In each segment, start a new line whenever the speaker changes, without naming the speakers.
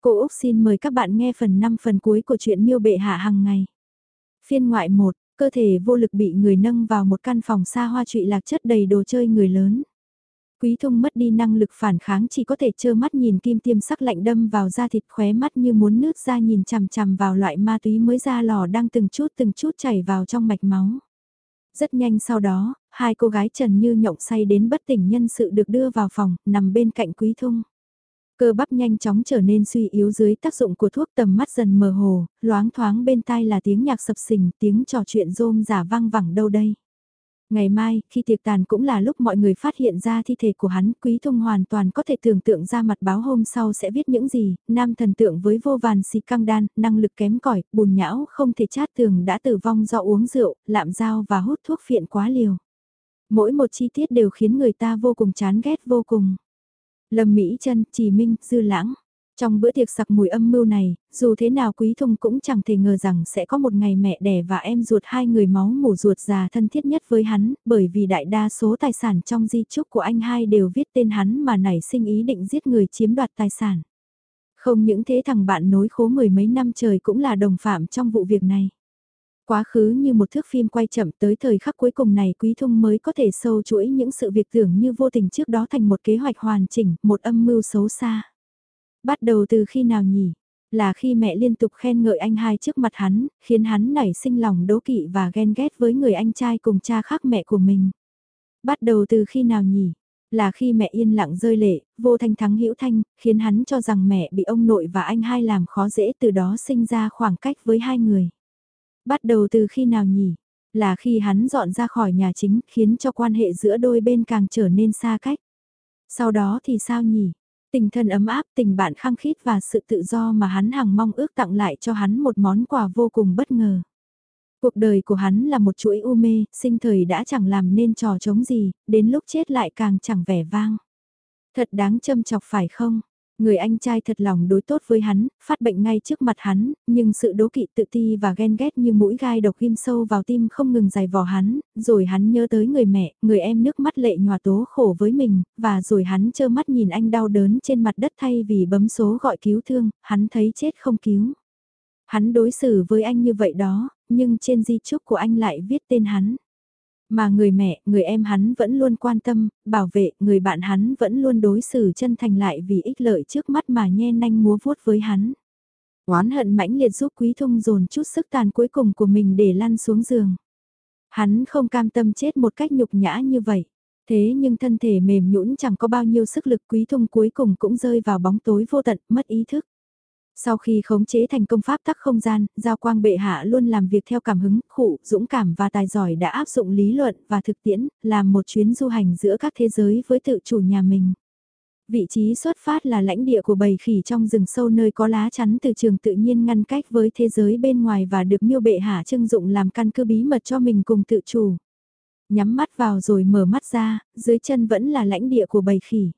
Cô Úc xin mời các bạn nghe phần 5 phần cuối của truyện miêu bệ hạ hàng ngày. Phiên ngoại 1, cơ thể vô lực bị người nâng vào một căn phòng xa hoa trụy lạc chất đầy đồ chơi người lớn. Quý thông mất đi năng lực phản kháng chỉ có thể trơ mắt nhìn kim tiêm sắc lạnh đâm vào da thịt khóe mắt như muốn nước ra nhìn chằm chằm vào loại ma túy mới ra lò đang từng chút từng chút chảy vào trong mạch máu. Rất nhanh sau đó, hai cô gái trần như nhộng say đến bất tỉnh nhân sự được đưa vào phòng, nằm bên cạnh quý thung. Cơ bắp nhanh chóng trở nên suy yếu dưới tác dụng của thuốc tầm mắt dần mờ hồ, loáng thoáng bên tai là tiếng nhạc sập sình, tiếng trò chuyện rôm giả vang vẳng đâu đây. Ngày mai, khi tiệc tàn cũng là lúc mọi người phát hiện ra thi thể của hắn, Quý Thông hoàn toàn có thể tưởng tượng ra mặt báo hôm sau sẽ viết những gì, nam thần tượng với vô vàn xì căng đan, năng lực kém cỏi bùn nhão không thể chát tường đã tử vong do uống rượu, lạm dao và hút thuốc phiện quá liều. Mỗi một chi tiết đều khiến người ta vô cùng chán ghét vô cùng. Lâm Mỹ Trân, Trì Minh, Dư Lãng. Trong bữa tiệc sặc mùi âm mưu này, dù thế nào Quý thông cũng chẳng thể ngờ rằng sẽ có một ngày mẹ đẻ và em ruột hai người máu mủ ruột già thân thiết nhất với hắn, bởi vì đại đa số tài sản trong di chúc của anh hai đều viết tên hắn mà nảy sinh ý định giết người chiếm đoạt tài sản. Không những thế thằng bạn nối khố mười mấy năm trời cũng là đồng phạm trong vụ việc này. Quá khứ như một thước phim quay chậm tới thời khắc cuối cùng này Quý Thung mới có thể sâu chuỗi những sự việc tưởng như vô tình trước đó thành một kế hoạch hoàn chỉnh, một âm mưu xấu xa. Bắt đầu từ khi nào nhỉ? Là khi mẹ liên tục khen ngợi anh hai trước mặt hắn, khiến hắn nảy sinh lòng đố kỵ và ghen ghét với người anh trai cùng cha khác mẹ của mình. Bắt đầu từ khi nào nhỉ? Là khi mẹ yên lặng rơi lệ, vô thanh thắng hữu thanh, khiến hắn cho rằng mẹ bị ông nội và anh hai làm khó dễ từ đó sinh ra khoảng cách với hai người. Bắt đầu từ khi nào nhỉ? Là khi hắn dọn ra khỏi nhà chính khiến cho quan hệ giữa đôi bên càng trở nên xa cách. Sau đó thì sao nhỉ? Tình thân ấm áp, tình bạn khăng khít và sự tự do mà hắn hằng mong ước tặng lại cho hắn một món quà vô cùng bất ngờ. Cuộc đời của hắn là một chuỗi u mê, sinh thời đã chẳng làm nên trò chống gì, đến lúc chết lại càng chẳng vẻ vang. Thật đáng châm chọc phải không? Người anh trai thật lòng đối tốt với hắn, phát bệnh ngay trước mặt hắn, nhưng sự đố kỵ tự ti và ghen ghét như mũi gai độc ghim sâu vào tim không ngừng dài vò hắn, rồi hắn nhớ tới người mẹ, người em nước mắt lệ nhòa tố khổ với mình, và rồi hắn trơ mắt nhìn anh đau đớn trên mặt đất thay vì bấm số gọi cứu thương, hắn thấy chết không cứu. Hắn đối xử với anh như vậy đó, nhưng trên di chúc của anh lại viết tên hắn. Mà người mẹ, người em hắn vẫn luôn quan tâm, bảo vệ, người bạn hắn vẫn luôn đối xử chân thành lại vì ích lợi trước mắt mà nhe nanh múa vuốt với hắn. Oán hận mãnh liệt giúp Quý Thông dồn chút sức tàn cuối cùng của mình để lăn xuống giường. Hắn không cam tâm chết một cách nhục nhã như vậy. Thế nhưng thân thể mềm nhũn chẳng có bao nhiêu sức lực Quý Thông cuối cùng cũng rơi vào bóng tối vô tận, mất ý thức. Sau khi khống chế thành công pháp tắc không gian, Giao Quang Bệ Hạ luôn làm việc theo cảm hứng, khụ, dũng cảm và tài giỏi đã áp dụng lý luận và thực tiễn, làm một chuyến du hành giữa các thế giới với tự chủ nhà mình. Vị trí xuất phát là lãnh địa của bầy khỉ trong rừng sâu nơi có lá chắn từ trường tự nhiên ngăn cách với thế giới bên ngoài và được miêu bệ hạ trưng dụng làm căn cứ bí mật cho mình cùng tự chủ. Nhắm mắt vào rồi mở mắt ra, dưới chân vẫn là lãnh địa của bầy khỉ.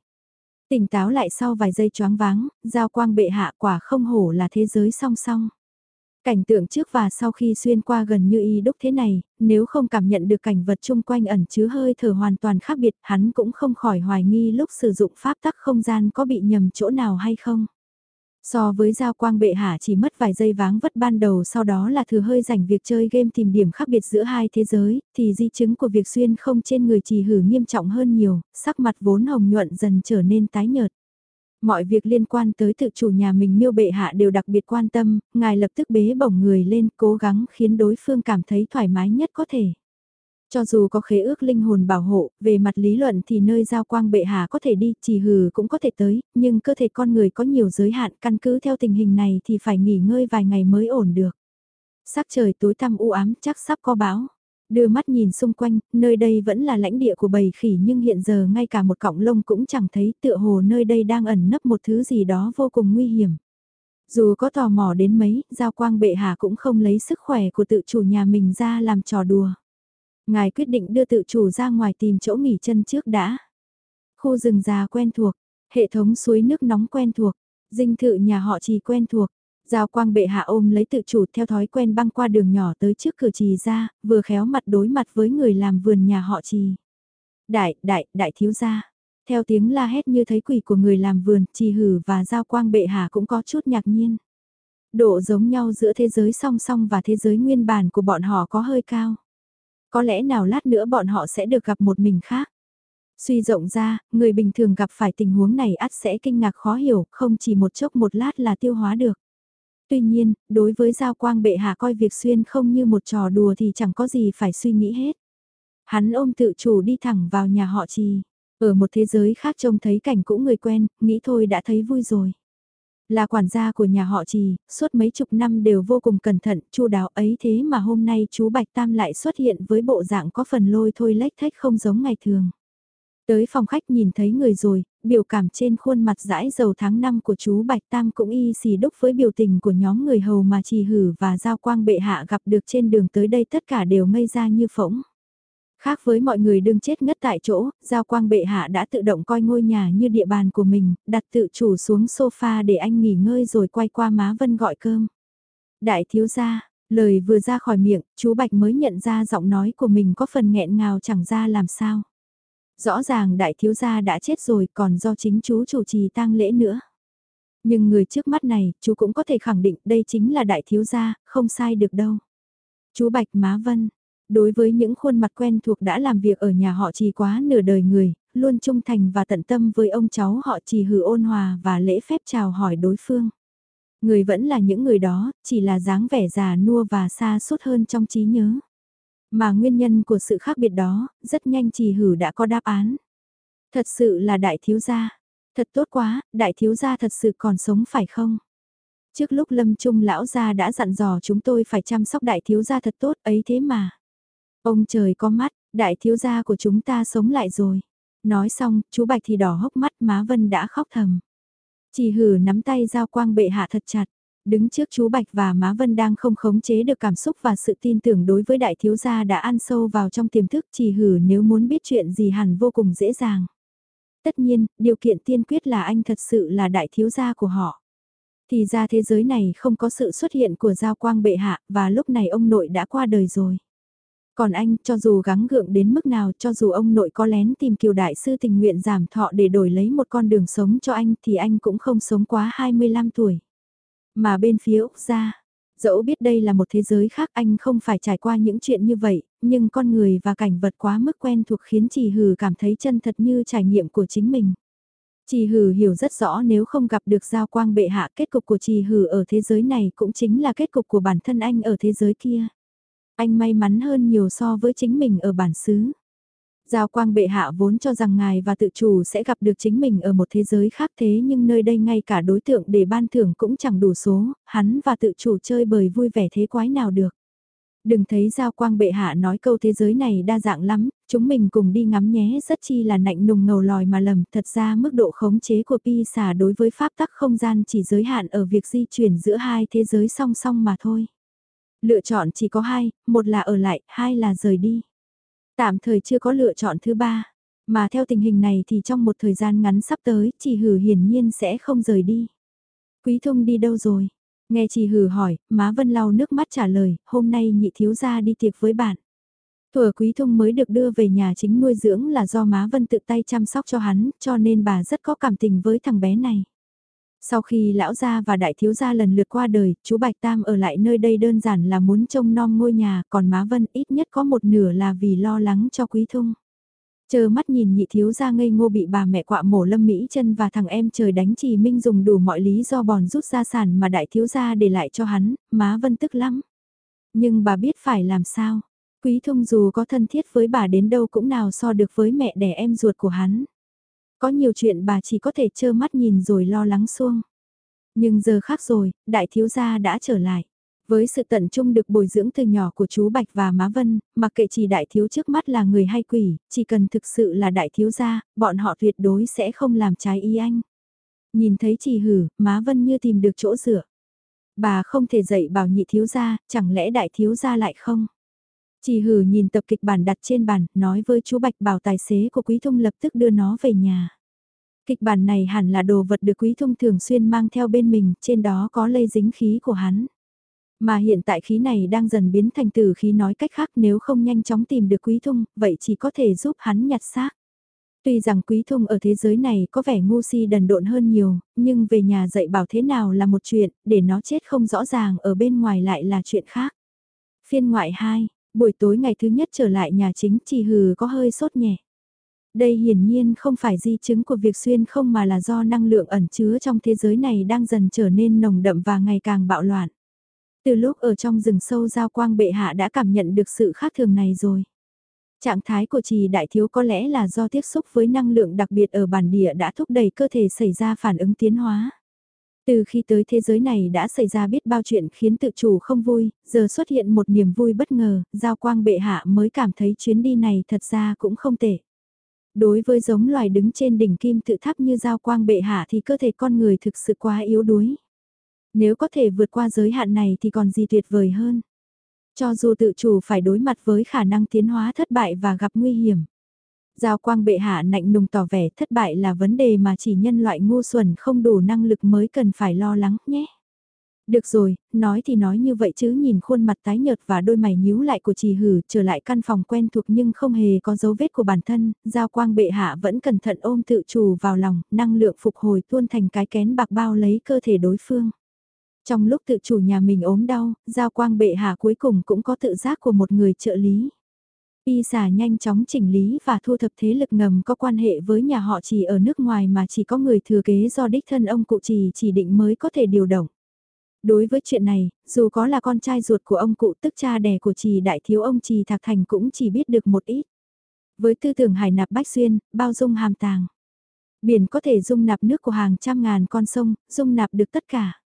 Tỉnh táo lại sau vài giây choáng váng, giao quang bệ hạ quả không hổ là thế giới song song. Cảnh tượng trước và sau khi xuyên qua gần như y đúc thế này, nếu không cảm nhận được cảnh vật chung quanh ẩn chứa hơi thở hoàn toàn khác biệt, hắn cũng không khỏi hoài nghi lúc sử dụng pháp tắc không gian có bị nhầm chỗ nào hay không. So với giao quang bệ hạ chỉ mất vài giây váng vất ban đầu sau đó là thừa hơi rảnh việc chơi game tìm điểm khác biệt giữa hai thế giới, thì di chứng của việc xuyên không trên người trì hử nghiêm trọng hơn nhiều, sắc mặt vốn hồng nhuận dần trở nên tái nhợt. Mọi việc liên quan tới tự chủ nhà mình miêu bệ hạ đều đặc biệt quan tâm, ngài lập tức bế bổng người lên cố gắng khiến đối phương cảm thấy thoải mái nhất có thể. Cho dù có khế ước linh hồn bảo hộ, về mặt lý luận thì nơi giao quang bệ hạ có thể đi, chỉ hừ cũng có thể tới, nhưng cơ thể con người có nhiều giới hạn căn cứ theo tình hình này thì phải nghỉ ngơi vài ngày mới ổn được. Sắc trời tối tăm u ám chắc sắp có bão. Đưa mắt nhìn xung quanh, nơi đây vẫn là lãnh địa của bầy khỉ nhưng hiện giờ ngay cả một cọng lông cũng chẳng thấy tựa hồ nơi đây đang ẩn nấp một thứ gì đó vô cùng nguy hiểm. Dù có tò mò đến mấy, giao quang bệ hạ cũng không lấy sức khỏe của tự chủ nhà mình ra làm trò đùa. Ngài quyết định đưa tự chủ ra ngoài tìm chỗ nghỉ chân trước đã. Khu rừng già quen thuộc, hệ thống suối nước nóng quen thuộc, dinh thự nhà họ trì quen thuộc. Giao quang bệ hạ ôm lấy tự chủ theo thói quen băng qua đường nhỏ tới trước cửa trì ra, vừa khéo mặt đối mặt với người làm vườn nhà họ trì. Đại, đại, đại thiếu gia. Theo tiếng la hét như thấy quỷ của người làm vườn, trì hử và giao quang bệ hạ cũng có chút ngạc nhiên. Độ giống nhau giữa thế giới song song và thế giới nguyên bản của bọn họ có hơi cao. Có lẽ nào lát nữa bọn họ sẽ được gặp một mình khác. Suy rộng ra, người bình thường gặp phải tình huống này ắt sẽ kinh ngạc khó hiểu, không chỉ một chốc một lát là tiêu hóa được. Tuy nhiên, đối với Giao Quang bệ hạ coi việc xuyên không như một trò đùa thì chẳng có gì phải suy nghĩ hết. Hắn ôm tự chủ đi thẳng vào nhà họ trì. Ở một thế giới khác trông thấy cảnh cũ người quen, nghĩ thôi đã thấy vui rồi. Là quản gia của nhà họ trì, suốt mấy chục năm đều vô cùng cẩn thận, chu đáo ấy thế mà hôm nay chú Bạch Tam lại xuất hiện với bộ dạng có phần lôi thôi lách thách không giống ngày thường. Tới phòng khách nhìn thấy người rồi, biểu cảm trên khuôn mặt dãi dầu tháng năm của chú Bạch Tam cũng y xì đúc với biểu tình của nhóm người hầu mà trì hử và giao quang bệ hạ gặp được trên đường tới đây tất cả đều ngây ra như phỗng. Khác với mọi người đương chết ngất tại chỗ, Giao Quang Bệ Hạ đã tự động coi ngôi nhà như địa bàn của mình, đặt tự chủ xuống sofa để anh nghỉ ngơi rồi quay qua má Vân gọi cơm. Đại thiếu gia, lời vừa ra khỏi miệng, chú Bạch mới nhận ra giọng nói của mình có phần nghẹn ngào chẳng ra làm sao. Rõ ràng đại thiếu gia đã chết rồi còn do chính chú chủ trì tang lễ nữa. Nhưng người trước mắt này, chú cũng có thể khẳng định đây chính là đại thiếu gia, không sai được đâu. Chú Bạch Má Vân, Đối với những khuôn mặt quen thuộc đã làm việc ở nhà họ trì quá nửa đời người, luôn trung thành và tận tâm với ông cháu họ trì hử ôn hòa và lễ phép chào hỏi đối phương. Người vẫn là những người đó, chỉ là dáng vẻ già nua và xa suốt hơn trong trí nhớ. Mà nguyên nhân của sự khác biệt đó, rất nhanh trì hử đã có đáp án. Thật sự là đại thiếu gia. Thật tốt quá, đại thiếu gia thật sự còn sống phải không? Trước lúc lâm trung lão gia đã dặn dò chúng tôi phải chăm sóc đại thiếu gia thật tốt ấy thế mà. Ông trời có mắt, đại thiếu gia của chúng ta sống lại rồi. Nói xong, chú Bạch thì đỏ hốc mắt má Vân đã khóc thầm. Chỉ hử nắm tay giao quang bệ hạ thật chặt. Đứng trước chú Bạch và má Vân đang không khống chế được cảm xúc và sự tin tưởng đối với đại thiếu gia đã ăn sâu vào trong tiềm thức chỉ hử nếu muốn biết chuyện gì hẳn vô cùng dễ dàng. Tất nhiên, điều kiện tiên quyết là anh thật sự là đại thiếu gia của họ. Thì ra thế giới này không có sự xuất hiện của giao quang bệ hạ và lúc này ông nội đã qua đời rồi. Còn anh, cho dù gắng gượng đến mức nào, cho dù ông nội có lén tìm kiều đại sư tình nguyện giảm thọ để đổi lấy một con đường sống cho anh thì anh cũng không sống quá 25 tuổi. Mà bên phía Úc gia, dẫu biết đây là một thế giới khác anh không phải trải qua những chuyện như vậy, nhưng con người và cảnh vật quá mức quen thuộc khiến chị Hừ cảm thấy chân thật như trải nghiệm của chính mình. Chị Hừ hiểu rất rõ nếu không gặp được giao quang bệ hạ kết cục của chị Hừ ở thế giới này cũng chính là kết cục của bản thân anh ở thế giới kia. Anh may mắn hơn nhiều so với chính mình ở bản xứ. Giao quang bệ hạ vốn cho rằng ngài và tự chủ sẽ gặp được chính mình ở một thế giới khác thế nhưng nơi đây ngay cả đối tượng để ban thưởng cũng chẳng đủ số, hắn và tự chủ chơi bời vui vẻ thế quái nào được. Đừng thấy Giao Quang bệ hạ nói câu thế giới này đa dạng lắm, chúng mình cùng đi ngắm nhé rất chi là nạnh nùng ngầu lòi mà lầm. Thật ra mức độ khống chế của Pi xả đối với pháp tắc không gian chỉ giới hạn ở việc di chuyển giữa hai thế giới song song mà thôi. Lựa chọn chỉ có hai, một là ở lại, hai là rời đi. Tạm thời chưa có lựa chọn thứ ba. Mà theo tình hình này thì trong một thời gian ngắn sắp tới, chị Hử hiển nhiên sẽ không rời đi. Quý thông đi đâu rồi? Nghe chị Hử hỏi, má Vân lau nước mắt trả lời, hôm nay nhị thiếu gia đi tiệc với bạn. Thừa quý thông mới được đưa về nhà chính nuôi dưỡng là do má Vân tự tay chăm sóc cho hắn, cho nên bà rất có cảm tình với thằng bé này. Sau khi lão gia và đại thiếu gia lần lượt qua đời, chú Bạch Tam ở lại nơi đây đơn giản là muốn trông nom ngôi nhà, còn má Vân ít nhất có một nửa là vì lo lắng cho Quý Thung. Chờ mắt nhìn nhị thiếu gia ngây ngô bị bà mẹ quạ mổ lâm Mỹ chân và thằng em trời đánh trì minh dùng đủ mọi lý do bòn rút gia sản mà đại thiếu gia để lại cho hắn, má Vân tức lắm. Nhưng bà biết phải làm sao. Quý Thung dù có thân thiết với bà đến đâu cũng nào so được với mẹ đẻ em ruột của hắn. Có nhiều chuyện bà chỉ có thể trơ mắt nhìn rồi lo lắng xuông. Nhưng giờ khác rồi, đại thiếu gia đã trở lại. Với sự tận trung được bồi dưỡng từ nhỏ của chú Bạch và Má Vân, mặc kệ chỉ đại thiếu trước mắt là người hay quỷ, chỉ cần thực sự là đại thiếu gia, bọn họ tuyệt đối sẽ không làm trái ý anh. Nhìn thấy chỉ hử, Má Vân như tìm được chỗ dựa. Bà không thể dạy bảo nhị thiếu gia, chẳng lẽ đại thiếu gia lại không? Chỉ hử nhìn tập kịch bản đặt trên bàn, nói với chú Bạch bảo tài xế của Quý Thông lập tức đưa nó về nhà. Kịch bản này hẳn là đồ vật được Quý Thông thường xuyên mang theo bên mình, trên đó có lây dính khí của hắn. Mà hiện tại khí này đang dần biến thành từ khí nói cách khác nếu không nhanh chóng tìm được Quý Thông, vậy chỉ có thể giúp hắn nhặt xác. Tuy rằng Quý thông ở thế giới này có vẻ ngu si đần độn hơn nhiều, nhưng về nhà dạy bảo thế nào là một chuyện, để nó chết không rõ ràng ở bên ngoài lại là chuyện khác. Phiên ngoại 2, buổi tối ngày thứ nhất trở lại nhà chính chỉ hừ có hơi sốt nhẹ. Đây hiển nhiên không phải di chứng của việc xuyên không mà là do năng lượng ẩn chứa trong thế giới này đang dần trở nên nồng đậm và ngày càng bạo loạn. Từ lúc ở trong rừng sâu giao quang bệ hạ đã cảm nhận được sự khác thường này rồi. Trạng thái của trì đại thiếu có lẽ là do tiếp xúc với năng lượng đặc biệt ở bản địa đã thúc đẩy cơ thể xảy ra phản ứng tiến hóa. Từ khi tới thế giới này đã xảy ra biết bao chuyện khiến tự chủ không vui, giờ xuất hiện một niềm vui bất ngờ, giao quang bệ hạ mới cảm thấy chuyến đi này thật ra cũng không tệ. Đối với giống loài đứng trên đỉnh kim tự tháp như giao quang bệ hạ thì cơ thể con người thực sự quá yếu đuối. Nếu có thể vượt qua giới hạn này thì còn gì tuyệt vời hơn. Cho dù tự chủ phải đối mặt với khả năng tiến hóa thất bại và gặp nguy hiểm. Giao quang bệ hạ nạnh nùng tỏ vẻ thất bại là vấn đề mà chỉ nhân loại ngu xuẩn không đủ năng lực mới cần phải lo lắng nhé. Được rồi, nói thì nói như vậy chứ nhìn khuôn mặt tái nhợt và đôi mày nhíu lại của trì hử trở lại căn phòng quen thuộc nhưng không hề có dấu vết của bản thân, giao quang bệ hạ vẫn cẩn thận ôm tự chủ vào lòng, năng lượng phục hồi tuôn thành cái kén bạc bao lấy cơ thể đối phương. Trong lúc tự chủ nhà mình ốm đau, giao quang bệ hạ cuối cùng cũng có tự giác của một người trợ lý. Y giả nhanh chóng chỉnh lý và thu thập thế lực ngầm có quan hệ với nhà họ chỉ ở nước ngoài mà chỉ có người thừa kế do đích thân ông cụ trì chỉ định mới có thể điều động. Đối với chuyện này, dù có là con trai ruột của ông cụ tức cha đẻ của trì đại thiếu ông trì Thạc Thành cũng chỉ biết được một ít. Với tư tưởng hải nạp bách xuyên, bao dung hàm tàng. Biển có thể dung nạp nước của hàng trăm ngàn con sông, dung nạp được tất cả.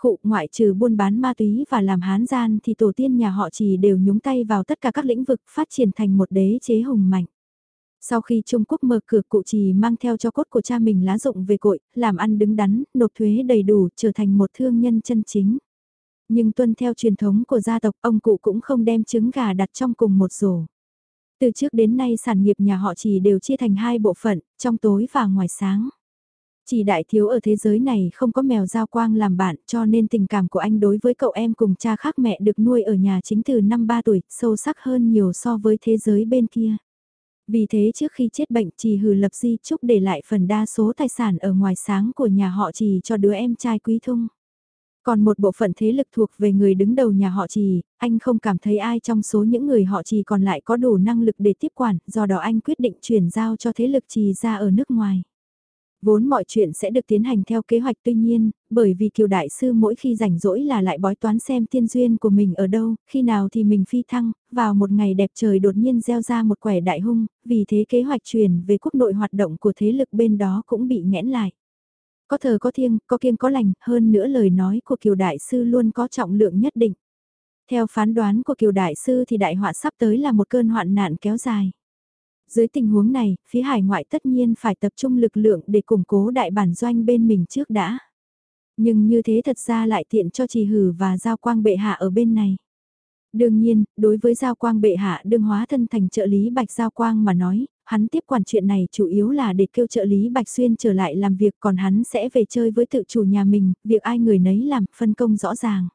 Khụ ngoại trừ buôn bán ma túy và làm hán gian thì tổ tiên nhà họ chỉ đều nhúng tay vào tất cả các lĩnh vực phát triển thành một đế chế hùng mạnh. Sau khi Trung Quốc mở cửa cụ trì mang theo cho cốt của cha mình lá rụng về cội, làm ăn đứng đắn, nộp thuế đầy đủ, trở thành một thương nhân chân chính. Nhưng tuân theo truyền thống của gia tộc, ông cụ cũng không đem trứng gà đặt trong cùng một rổ. Từ trước đến nay sản nghiệp nhà họ chỉ đều chia thành hai bộ phận, trong tối và ngoài sáng. Chỉ đại thiếu ở thế giới này không có mèo giao quang làm bạn cho nên tình cảm của anh đối với cậu em cùng cha khác mẹ được nuôi ở nhà chính từ năm 3 tuổi, sâu sắc hơn nhiều so với thế giới bên kia. Vì thế trước khi chết bệnh chỉ hừ lập di chúc để lại phần đa số tài sản ở ngoài sáng của nhà họ trì cho đứa em trai quý thung. Còn một bộ phận thế lực thuộc về người đứng đầu nhà họ trì, anh không cảm thấy ai trong số những người họ trì còn lại có đủ năng lực để tiếp quản, do đó anh quyết định chuyển giao cho thế lực trì ra ở nước ngoài. Vốn mọi chuyện sẽ được tiến hành theo kế hoạch tuy nhiên, bởi vì kiều đại sư mỗi khi rảnh rỗi là lại bói toán xem tiên duyên của mình ở đâu, khi nào thì mình phi thăng, vào một ngày đẹp trời đột nhiên gieo ra một quẻ đại hung, vì thế kế hoạch truyền về quốc nội hoạt động của thế lực bên đó cũng bị nghẽn lại. Có thờ có thiêng, có kiêng có lành, hơn nữa lời nói của kiều đại sư luôn có trọng lượng nhất định. Theo phán đoán của kiều đại sư thì đại họa sắp tới là một cơn hoạn nạn kéo dài. Dưới tình huống này, phía hải ngoại tất nhiên phải tập trung lực lượng để củng cố đại bản doanh bên mình trước đã. Nhưng như thế thật ra lại tiện cho trì hử và giao quang bệ hạ ở bên này. Đương nhiên, đối với Giao Quang bệ hạ đương hóa thân thành trợ lý Bạch Giao Quang mà nói, hắn tiếp quản chuyện này chủ yếu là để kêu trợ lý Bạch Xuyên trở lại làm việc còn hắn sẽ về chơi với tự chủ nhà mình, việc ai người nấy làm, phân công rõ ràng.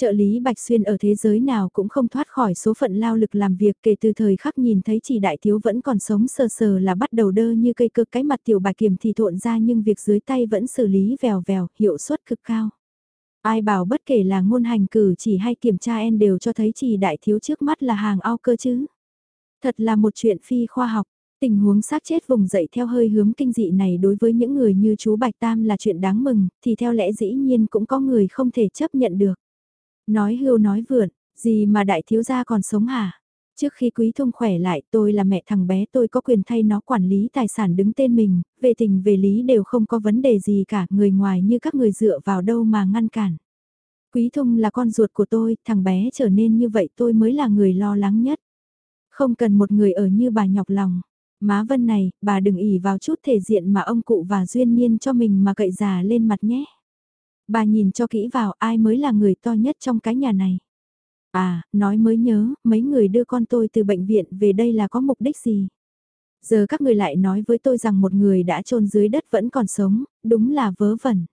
Trợ lý Bạch Xuyên ở thế giới nào cũng không thoát khỏi số phận lao lực làm việc kể từ thời khắc nhìn thấy chỉ đại thiếu vẫn còn sống sờ sờ là bắt đầu đơ như cây cơ cái mặt tiểu bà kiểm thì thộn ra nhưng việc dưới tay vẫn xử lý vèo vèo, hiệu suất cực cao. Ai bảo bất kể là ngôn hành cử chỉ hay kiểm tra en đều cho thấy chỉ đại thiếu trước mắt là hàng ao cơ chứ. Thật là một chuyện phi khoa học. Tình huống xác chết vùng dậy theo hơi hướng kinh dị này đối với những người như chú Bạch Tam là chuyện đáng mừng, thì theo lẽ dĩ nhiên cũng có người không thể chấp nhận được. Nói hưu nói vượn, gì mà đại thiếu gia còn sống hả? Trước khi quý thông khỏe lại tôi là mẹ thằng bé tôi có quyền thay nó quản lý tài sản đứng tên mình, về tình về lý đều không có vấn đề gì cả, người ngoài như các người dựa vào đâu mà ngăn cản. Quý thông là con ruột của tôi, thằng bé trở nên như vậy tôi mới là người lo lắng nhất. Không cần một người ở như bà nhọc lòng. Má Vân này, bà đừng ỉ vào chút thể diện mà ông cụ và duyên niên cho mình mà cậy già lên mặt nhé. Bà nhìn cho kỹ vào ai mới là người to nhất trong cái nhà này. À, nói mới nhớ, mấy người đưa con tôi từ bệnh viện về đây là có mục đích gì? Giờ các người lại nói với tôi rằng một người đã chôn dưới đất vẫn còn sống, đúng là vớ vẩn.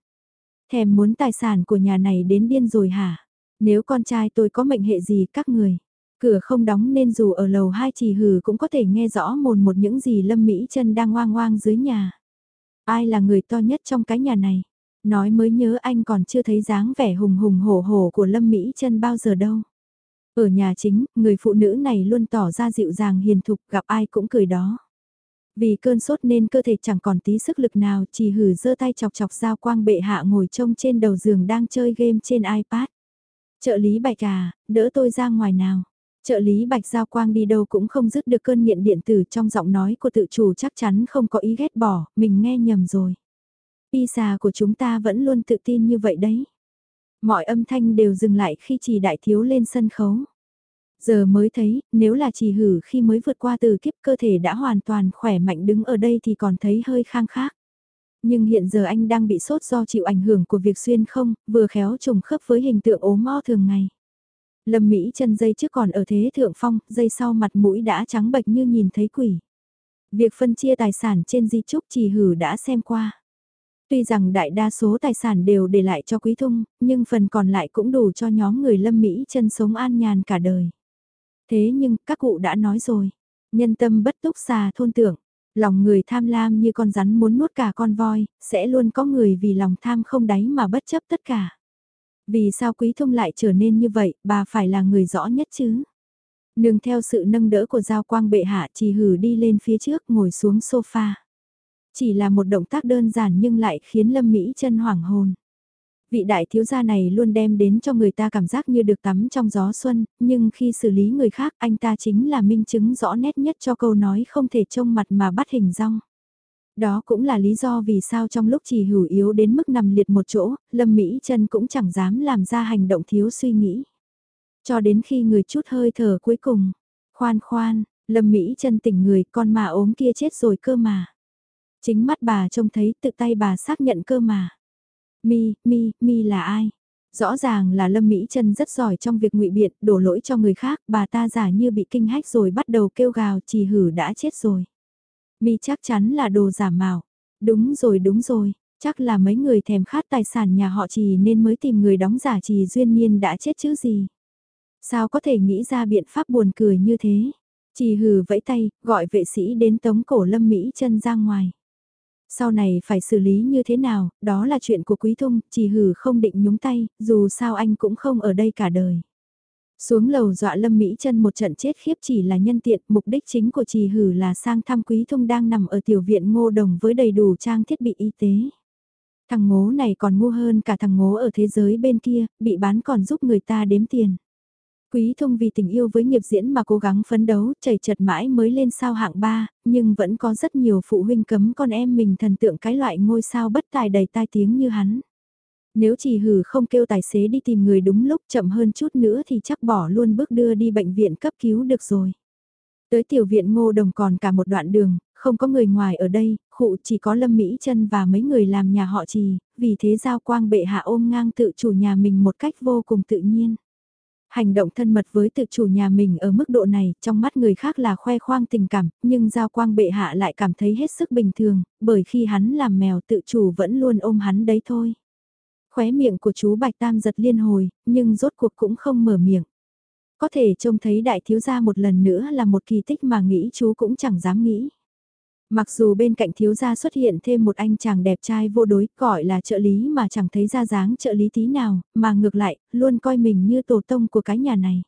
Thèm muốn tài sản của nhà này đến điên rồi hả? Nếu con trai tôi có mệnh hệ gì các người? Cửa không đóng nên dù ở lầu hai chỉ hừ cũng có thể nghe rõ mồn một những gì Lâm Mỹ chân đang oang oang dưới nhà. Ai là người to nhất trong cái nhà này? Nói mới nhớ anh còn chưa thấy dáng vẻ hùng hùng hổ hổ của Lâm Mỹ chân bao giờ đâu. Ở nhà chính, người phụ nữ này luôn tỏ ra dịu dàng hiền thục gặp ai cũng cười đó. Vì cơn sốt nên cơ thể chẳng còn tí sức lực nào chỉ hử giơ tay chọc chọc giao quang bệ hạ ngồi trông trên đầu giường đang chơi game trên iPad. Trợ lý bạch à, đỡ tôi ra ngoài nào. Trợ lý Bạch Giao Quang đi đâu cũng không dứt được cơn nghiện điện tử trong giọng nói của tự chủ chắc chắn không có ý ghét bỏ, mình nghe nhầm rồi. Pizza của chúng ta vẫn luôn tự tin như vậy đấy. Mọi âm thanh đều dừng lại khi chỉ đại thiếu lên sân khấu. Giờ mới thấy, nếu là chỉ hử khi mới vượt qua từ kiếp cơ thể đã hoàn toàn khỏe mạnh đứng ở đây thì còn thấy hơi khang khác. Nhưng hiện giờ anh đang bị sốt do chịu ảnh hưởng của việc xuyên không, vừa khéo trùng khớp với hình tượng ốm mo thường ngày. Lâm Mỹ chân dây trước còn ở thế thượng phong, dây sau mặt mũi đã trắng bệch như nhìn thấy quỷ. Việc phân chia tài sản trên di trúc chỉ hử đã xem qua. Tuy rằng đại đa số tài sản đều để lại cho quý thung, nhưng phần còn lại cũng đủ cho nhóm người Lâm Mỹ chân sống an nhàn cả đời. Thế nhưng, các cụ đã nói rồi, nhân tâm bất túc xà thôn tưởng, lòng người tham lam như con rắn muốn nuốt cả con voi, sẽ luôn có người vì lòng tham không đáy mà bất chấp tất cả. Vì sao quý thông lại trở nên như vậy, bà phải là người rõ nhất chứ? Nương theo sự nâng đỡ của Giao Quang bệ hạ chỉ hử đi lên phía trước ngồi xuống sofa. Chỉ là một động tác đơn giản nhưng lại khiến Lâm Mỹ chân hoảng hồn. Vị đại thiếu gia này luôn đem đến cho người ta cảm giác như được tắm trong gió xuân, nhưng khi xử lý người khác anh ta chính là minh chứng rõ nét nhất cho câu nói không thể trông mặt mà bắt hình rong. Đó cũng là lý do vì sao trong lúc chỉ hữu yếu đến mức nằm liệt một chỗ, Lâm Mỹ chân cũng chẳng dám làm ra hành động thiếu suy nghĩ. Cho đến khi người chút hơi thở cuối cùng, khoan khoan, Lâm Mỹ chân tỉnh người con mà ốm kia chết rồi cơ mà. Chính mắt bà trông thấy tự tay bà xác nhận cơ mà. Mi, Mi, Mi là ai? Rõ ràng là Lâm Mỹ Trân rất giỏi trong việc ngụy biện, đổ lỗi cho người khác, bà ta giả như bị kinh hách rồi bắt đầu kêu gào chỉ hử đã chết rồi. Mi chắc chắn là đồ giả mạo. Đúng rồi đúng rồi, chắc là mấy người thèm khát tài sản nhà họ trì nên mới tìm người đóng giả trì duyên nhiên đã chết chứ gì. Sao có thể nghĩ ra biện pháp buồn cười như thế? Trì hừ vẫy tay, gọi vệ sĩ đến tống cổ Lâm Mỹ chân ra ngoài. Sau này phải xử lý như thế nào, đó là chuyện của Quý Thung, Chỉ hừ không định nhúng tay, dù sao anh cũng không ở đây cả đời. Xuống lầu dọa Lâm Mỹ chân một trận chết khiếp chỉ là nhân tiện, mục đích chính của trì hử là sang thăm quý thông đang nằm ở tiểu viện ngô đồng với đầy đủ trang thiết bị y tế. Thằng ngố này còn ngu hơn cả thằng ngố ở thế giới bên kia, bị bán còn giúp người ta đếm tiền. Quý thông vì tình yêu với nghiệp diễn mà cố gắng phấn đấu, chảy chật mãi mới lên sao hạng 3, nhưng vẫn có rất nhiều phụ huynh cấm con em mình thần tượng cái loại ngôi sao bất tài đầy tai tiếng như hắn. Nếu chỉ hử không kêu tài xế đi tìm người đúng lúc chậm hơn chút nữa thì chắc bỏ luôn bước đưa đi bệnh viện cấp cứu được rồi. Tới tiểu viện ngô đồng còn cả một đoạn đường, không có người ngoài ở đây, khụ chỉ có Lâm Mỹ chân và mấy người làm nhà họ trì, vì thế giao quang bệ hạ ôm ngang tự chủ nhà mình một cách vô cùng tự nhiên. Hành động thân mật với tự chủ nhà mình ở mức độ này, trong mắt người khác là khoe khoang tình cảm, nhưng giao quang bệ hạ lại cảm thấy hết sức bình thường, bởi khi hắn làm mèo tự chủ vẫn luôn ôm hắn đấy thôi. Khóe miệng của chú Bạch Tam giật liên hồi, nhưng rốt cuộc cũng không mở miệng. Có thể trông thấy đại thiếu gia một lần nữa là một kỳ tích mà nghĩ chú cũng chẳng dám nghĩ. Mặc dù bên cạnh thiếu gia xuất hiện thêm một anh chàng đẹp trai vô đối, gọi là trợ lý mà chẳng thấy ra dáng trợ lý tí nào, mà ngược lại, luôn coi mình như tổ tông của cái nhà này.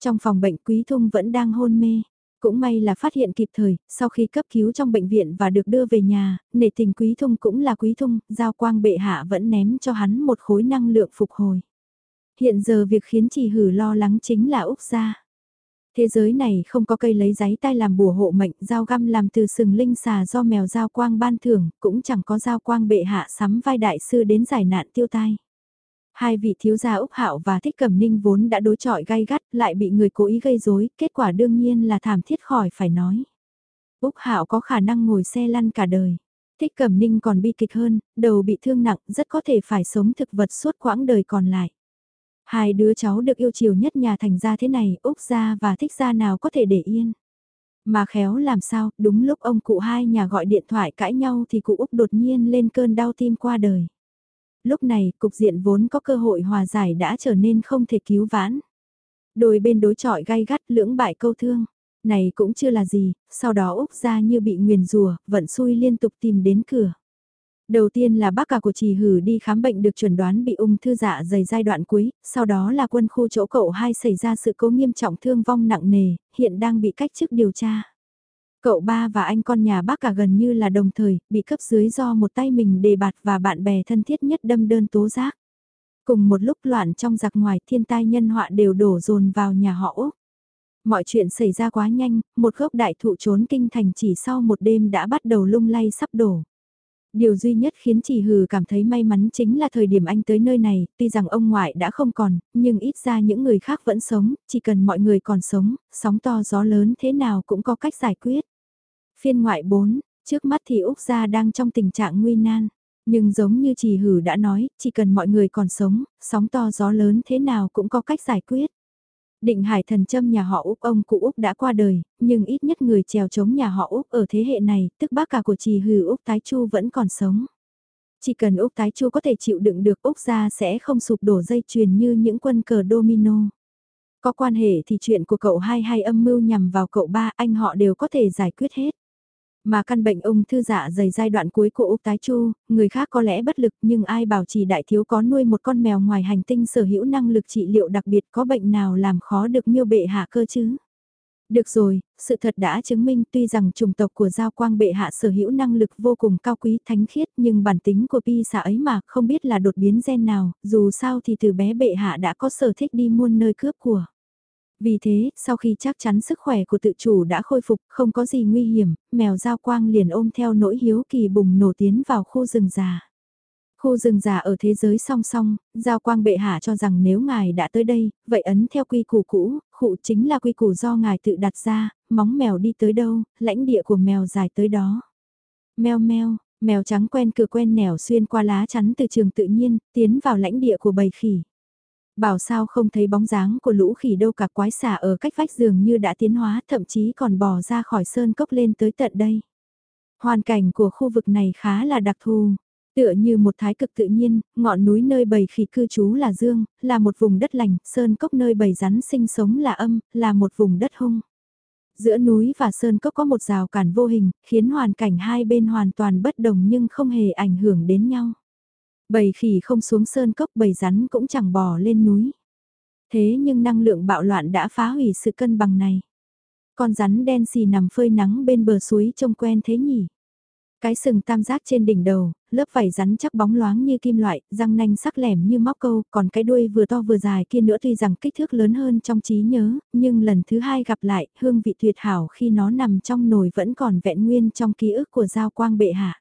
Trong phòng bệnh Quý Thung vẫn đang hôn mê, cũng may là phát hiện kịp thời, sau khi cấp cứu trong bệnh viện và được đưa về nhà, nể tình quý thung cũng là quý thung, giao quang bệ hạ vẫn ném cho hắn một khối năng lượng phục hồi. Hiện giờ việc khiến chị hử lo lắng chính là Úc gia. Thế giới này không có cây lấy giấy tay làm bùa hộ mệnh, dao găm làm từ sừng linh xà do mèo dao quang ban thưởng, cũng chẳng có dao quang bệ hạ sắm vai đại sư đến giải nạn tiêu tai. Hai vị thiếu gia Úc Hạo và Thích Cẩm Ninh vốn đã đối chọi gay gắt, lại bị người cố ý gây rối, kết quả đương nhiên là thảm thiết khỏi phải nói. Úc Hạo có khả năng ngồi xe lăn cả đời. Thích Cẩm Ninh còn bi kịch hơn, đầu bị thương nặng, rất có thể phải sống thực vật suốt quãng đời còn lại. Hai đứa cháu được yêu chiều nhất nhà thành ra thế này, Úc gia và Thích gia nào có thể để yên. Mà khéo làm sao, đúng lúc ông cụ hai nhà gọi điện thoại cãi nhau thì cụ Úc đột nhiên lên cơn đau tim qua đời. Lúc này, cục diện vốn có cơ hội hòa giải đã trở nên không thể cứu vãn. Đôi bên đối chọi gai gắt lưỡng bại câu thương. Này cũng chưa là gì, sau đó Úc ra như bị nguyền rùa, vận xui liên tục tìm đến cửa. Đầu tiên là bác cả của trì hử đi khám bệnh được chuẩn đoán bị ung thư dạ dày giai đoạn cuối, sau đó là quân khu chỗ cậu hai xảy ra sự cố nghiêm trọng thương vong nặng nề, hiện đang bị cách chức điều tra. Cậu ba và anh con nhà bác cả gần như là đồng thời, bị cấp dưới do một tay mình đề bạt và bạn bè thân thiết nhất đâm đơn tố giác. Cùng một lúc loạn trong giặc ngoài thiên tai nhân họa đều đổ dồn vào nhà họ Úc. Mọi chuyện xảy ra quá nhanh, một gốc đại thụ trốn kinh thành chỉ sau một đêm đã bắt đầu lung lay sắp đổ. Điều duy nhất khiến chị Hừ cảm thấy may mắn chính là thời điểm anh tới nơi này, tuy rằng ông ngoại đã không còn, nhưng ít ra những người khác vẫn sống, chỉ cần mọi người còn sống, sóng to gió lớn thế nào cũng có cách giải quyết. Phiên ngoại 4, trước mắt thì Úc Gia đang trong tình trạng nguy nan. Nhưng giống như chị Hử đã nói, chỉ cần mọi người còn sống, sóng to gió lớn thế nào cũng có cách giải quyết. Định hải thần châm nhà họ Úc ông cụ Úc đã qua đời, nhưng ít nhất người trèo chống nhà họ Úc ở thế hệ này, tức bác cả của trì hừ Úc Tái Chu vẫn còn sống. Chỉ cần Úc Tái Chu có thể chịu đựng được Úc ra sẽ không sụp đổ dây chuyền như những quân cờ domino. Có quan hệ thì chuyện của cậu hai hay âm mưu nhằm vào cậu ba anh họ đều có thể giải quyết hết. Mà căn bệnh ung thư dạ dày giai đoạn cuối của Úc Tái Chu, người khác có lẽ bất lực nhưng ai bảo chỉ đại thiếu có nuôi một con mèo ngoài hành tinh sở hữu năng lực trị liệu đặc biệt có bệnh nào làm khó được miêu bệ hạ cơ chứ. Được rồi, sự thật đã chứng minh tuy rằng chủng tộc của Giao Quang bệ hạ sở hữu năng lực vô cùng cao quý thánh khiết nhưng bản tính của Pi xà ấy mà không biết là đột biến gen nào, dù sao thì từ bé bệ hạ đã có sở thích đi muôn nơi cướp của. Vì thế, sau khi chắc chắn sức khỏe của tự chủ đã khôi phục, không có gì nguy hiểm, mèo giao quang liền ôm theo nỗi hiếu kỳ bùng nổ tiến vào khu rừng già. Khu rừng già ở thế giới song song, Giao Quang bệ hạ cho rằng nếu ngài đã tới đây, vậy ấn theo quy củ cũ, khụ chính là quy củ do ngài tự đặt ra, móng mèo đi tới đâu, lãnh địa của mèo dài tới đó. Mèo mèo, mèo trắng quen cửa quen nẻo xuyên qua lá chắn từ trường tự nhiên, tiến vào lãnh địa của bầy khỉ. Bảo sao không thấy bóng dáng của lũ khỉ đâu cả quái xả ở cách vách giường như đã tiến hóa thậm chí còn bò ra khỏi sơn cốc lên tới tận đây. Hoàn cảnh của khu vực này khá là đặc thù. Tựa như một thái cực tự nhiên, ngọn núi nơi bầy khỉ cư trú là dương, là một vùng đất lành, sơn cốc nơi bầy rắn sinh sống là âm, là một vùng đất hung. Giữa núi và sơn cốc có một rào cản vô hình, khiến hoàn cảnh hai bên hoàn toàn bất đồng nhưng không hề ảnh hưởng đến nhau. Bầy khỉ không xuống sơn cốc bầy rắn cũng chẳng bò lên núi. Thế nhưng năng lượng bạo loạn đã phá hủy sự cân bằng này. Con rắn đen xì nằm phơi nắng bên bờ suối trông quen thế nhỉ. Cái sừng tam giác trên đỉnh đầu, lớp vảy rắn chắc bóng loáng như kim loại, răng nanh sắc lẻm như móc câu, còn cái đuôi vừa to vừa dài kia nữa tuy rằng kích thước lớn hơn trong trí nhớ, nhưng lần thứ hai gặp lại, hương vị tuyệt hảo khi nó nằm trong nồi vẫn còn vẹn nguyên trong ký ức của giao quang bệ hạ.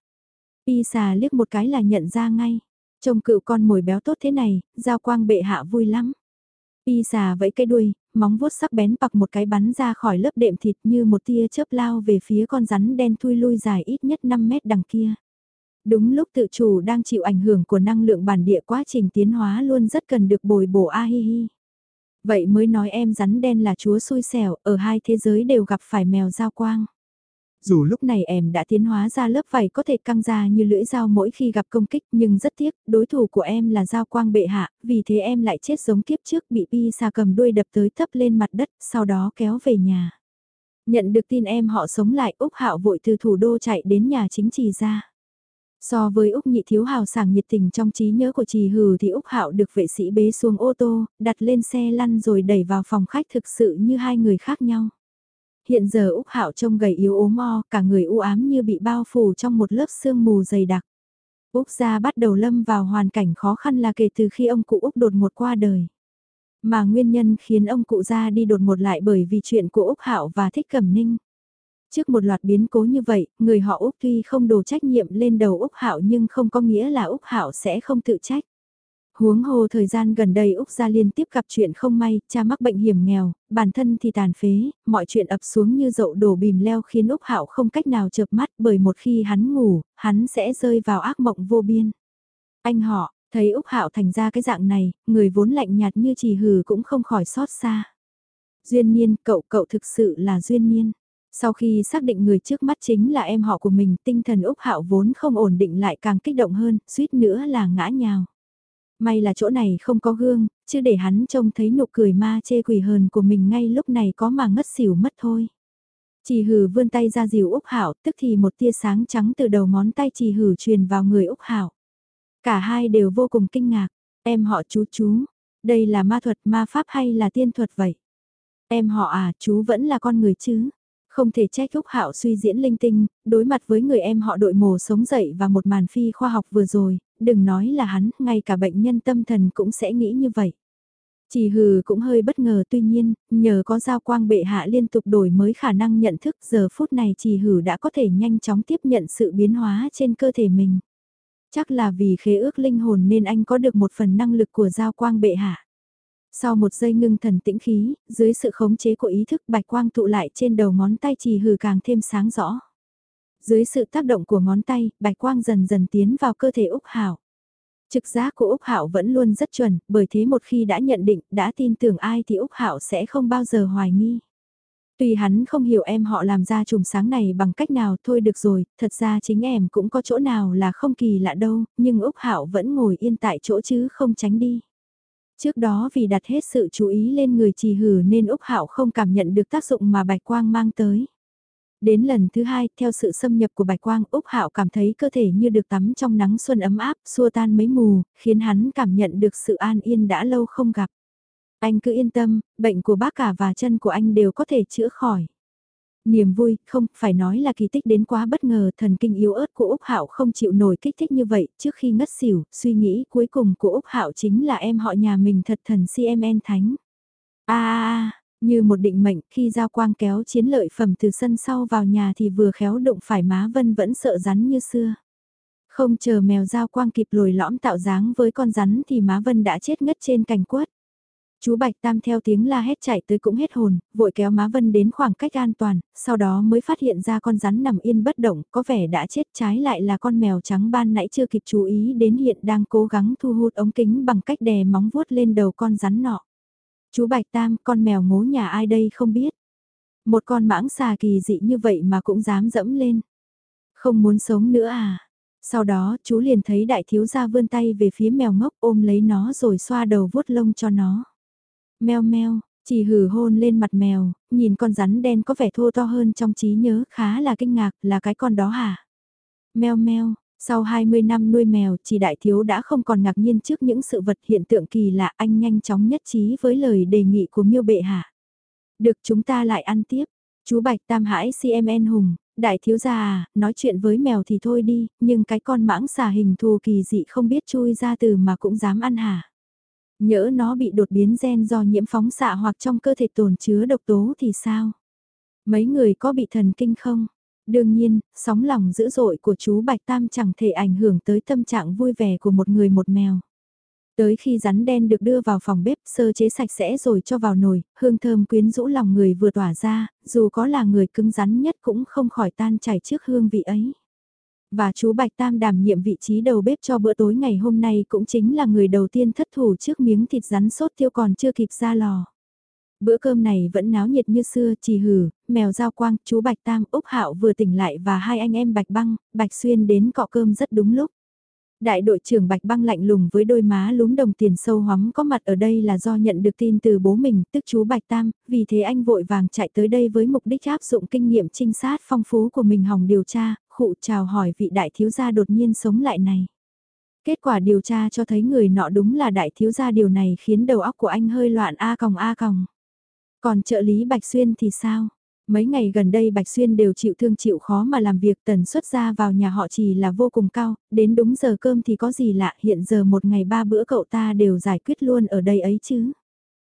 Pi xà liếc một cái là nhận ra ngay. Trông cựu con mồi béo tốt thế này, giao quang bệ hạ vui lắm. Pi xà vẫy cây đuôi, móng vuốt sắc bén bạc một cái bắn ra khỏi lớp đệm thịt như một tia chớp lao về phía con rắn đen thui lui dài ít nhất 5 mét đằng kia. Đúng lúc tự chủ đang chịu ảnh hưởng của năng lượng bản địa quá trình tiến hóa luôn rất cần được bồi bổ a hi hi. Vậy mới nói em rắn đen là chúa xui xẻo, ở hai thế giới đều gặp phải mèo giao quang. Dù lúc này em đã tiến hóa ra lớp vảy có thể căng ra như lưỡi dao mỗi khi gặp công kích nhưng rất tiếc, đối thủ của em là dao quang bệ hạ, vì thế em lại chết giống kiếp trước bị pi xà cầm đuôi đập tới thấp lên mặt đất, sau đó kéo về nhà. Nhận được tin em họ sống lại Úc Hạo vội từ thủ đô chạy đến nhà chính trì ra. So với Úc nhị thiếu hào sảng nhiệt tình trong trí nhớ của trì hừ thì Úc Hạo được vệ sĩ bế xuống ô tô, đặt lên xe lăn rồi đẩy vào phòng khách thực sự như hai người khác nhau. Hiện giờ Úc Hạo trông gầy yếu ốm o, cả người u ám như bị bao phủ trong một lớp sương mù dày đặc. Úc gia bắt đầu lâm vào hoàn cảnh khó khăn là kể từ khi ông cụ Úc đột ngột qua đời. Mà nguyên nhân khiến ông cụ ra đi đột ngột lại bởi vì chuyện của Úc Hạo và Thích Cẩm Ninh. Trước một loạt biến cố như vậy, người họ Úc tuy không đổ trách nhiệm lên đầu Úc Hạo nhưng không có nghĩa là Úc Hạo sẽ không tự trách. Huống hồ thời gian gần đây Úc gia liên tiếp gặp chuyện không may, cha mắc bệnh hiểm nghèo, bản thân thì tàn phế, mọi chuyện ập xuống như dậu đổ bìm leo khiến Úc Hạo không cách nào chợp mắt bởi một khi hắn ngủ, hắn sẽ rơi vào ác mộng vô biên. Anh họ, thấy Úc Hạo thành ra cái dạng này, người vốn lạnh nhạt như trì hừ cũng không khỏi xót xa. Duyên Niên, cậu cậu thực sự là Duyên Niên. Sau khi xác định người trước mắt chính là em họ của mình, tinh thần Úc Hạo vốn không ổn định lại càng kích động hơn, suýt nữa là ngã nhào. May là chỗ này không có gương, chứ để hắn trông thấy nụ cười ma chê quỷ hờn của mình ngay lúc này có mà ngất xỉu mất thôi. Chỉ hử vươn tay ra dìu Úc Hảo, tức thì một tia sáng trắng từ đầu ngón tay chỉ hử truyền vào người Úc Hảo. Cả hai đều vô cùng kinh ngạc, em họ chú chú, đây là ma thuật ma pháp hay là tiên thuật vậy? Em họ à, chú vẫn là con người chứ? Không thể trách Úc Hạo suy diễn linh tinh, đối mặt với người em họ đội mồ sống dậy và một màn phi khoa học vừa rồi, đừng nói là hắn, ngay cả bệnh nhân tâm thần cũng sẽ nghĩ như vậy. Chỉ hừ cũng hơi bất ngờ tuy nhiên, nhờ có giao quang bệ hạ liên tục đổi mới khả năng nhận thức giờ phút này chỉ hử đã có thể nhanh chóng tiếp nhận sự biến hóa trên cơ thể mình. Chắc là vì khế ước linh hồn nên anh có được một phần năng lực của giao quang bệ hạ. Sau một giây ngưng thần tĩnh khí, dưới sự khống chế của ý thức bạch quang tụ lại trên đầu ngón tay chỉ hừ càng thêm sáng rõ. Dưới sự tác động của ngón tay, bạch quang dần dần tiến vào cơ thể Úc Hảo. Trực giác của Úc hảo vẫn luôn rất chuẩn, bởi thế một khi đã nhận định, đã tin tưởng ai thì Úc hảo sẽ không bao giờ hoài nghi. Tuy hắn không hiểu em họ làm ra trùm sáng này bằng cách nào thôi được rồi, thật ra chính em cũng có chỗ nào là không kỳ lạ đâu, nhưng Úc hảo vẫn ngồi yên tại chỗ chứ không tránh đi. Trước đó vì đặt hết sự chú ý lên người trì hử nên Úc hảo không cảm nhận được tác dụng mà bạch quang mang tới. Đến lần thứ hai, theo sự xâm nhập của bạch quang, Úc Hạo cảm thấy cơ thể như được tắm trong nắng xuân ấm áp, xua tan mấy mù, khiến hắn cảm nhận được sự an yên đã lâu không gặp. Anh cứ yên tâm, bệnh của bác cả và chân của anh đều có thể chữa khỏi. Niềm vui, không, phải nói là kỳ tích đến quá bất ngờ, thần kinh yếu ớt của Úc Hạo không chịu nổi kích thích như vậy, trước khi ngất xỉu, suy nghĩ cuối cùng của Úc Hạo chính là em họ nhà mình thật thần CMN thánh. A a như một định mệnh, khi giao quang kéo chiến lợi phẩm từ sân sau vào nhà thì vừa khéo đụng phải má Vân vẫn sợ rắn như xưa. Không chờ mèo giao quang kịp lồi lõm tạo dáng với con rắn thì má Vân đã chết ngất trên cành quất. Chú Bạch Tam theo tiếng la hét chạy tới cũng hết hồn, vội kéo má Vân đến khoảng cách an toàn, sau đó mới phát hiện ra con rắn nằm yên bất động, có vẻ đã chết trái lại là con mèo trắng ban nãy chưa kịp chú ý đến hiện đang cố gắng thu hút ống kính bằng cách đè móng vuốt lên đầu con rắn nọ. Chú Bạch Tam, con mèo ngố nhà ai đây không biết. Một con mãng xà kỳ dị như vậy mà cũng dám dẫm lên. Không muốn sống nữa à? Sau đó chú liền thấy đại thiếu gia vươn tay về phía mèo ngốc ôm lấy nó rồi xoa đầu vuốt lông cho nó. Mèo meo, chỉ hử hôn lên mặt mèo, nhìn con rắn đen có vẻ thô to hơn trong trí nhớ khá là kinh ngạc là cái con đó hả? Mèo meo, sau 20 năm nuôi mèo, chỉ đại thiếu đã không còn ngạc nhiên trước những sự vật hiện tượng kỳ lạ anh nhanh chóng nhất trí với lời đề nghị của miêu bệ hạ. Được chúng ta lại ăn tiếp. Chú Bạch Tam Hải CMN Hùng, đại thiếu gia à, nói chuyện với mèo thì thôi đi, nhưng cái con mãng xà hình thù kỳ dị không biết chui ra từ mà cũng dám ăn hả. Nhỡ nó bị đột biến gen do nhiễm phóng xạ hoặc trong cơ thể tồn chứa độc tố thì sao? Mấy người có bị thần kinh không? Đương nhiên, sóng lòng dữ dội của chú Bạch Tam chẳng thể ảnh hưởng tới tâm trạng vui vẻ của một người một mèo. Tới khi rắn đen được đưa vào phòng bếp sơ chế sạch sẽ rồi cho vào nồi, hương thơm quyến rũ lòng người vừa tỏa ra, dù có là người cứng rắn nhất cũng không khỏi tan chảy trước hương vị ấy. Và chú Bạch Tam đảm nhiệm vị trí đầu bếp cho bữa tối ngày hôm nay cũng chính là người đầu tiên thất thủ trước miếng thịt rắn sốt tiêu còn chưa kịp ra lò. Bữa cơm này vẫn náo nhiệt như xưa, chỉ hử, mèo giao quang, chú Bạch Tam, Úc Hạo vừa tỉnh lại và hai anh em Bạch Băng, Bạch Xuyên đến cọ cơm rất đúng lúc. Đại đội trưởng Bạch Băng lạnh lùng với đôi má lúm đồng tiền sâu hóm có mặt ở đây là do nhận được tin từ bố mình, tức chú Bạch Tam, vì thế anh vội vàng chạy tới đây với mục đích áp dụng kinh nghiệm trinh sát phong phú của mình hòng điều tra, khụ chào hỏi vị đại thiếu gia đột nhiên sống lại này. Kết quả điều tra cho thấy người nọ đúng là đại thiếu gia điều này khiến đầu óc của anh hơi loạn a còng a còng. Còn trợ lý Bạch Xuyên thì sao? Mấy ngày gần đây Bạch Xuyên đều chịu thương chịu khó mà làm việc tần suất ra vào nhà họ chỉ là vô cùng cao, đến đúng giờ cơm thì có gì lạ hiện giờ một ngày ba bữa cậu ta đều giải quyết luôn ở đây ấy chứ.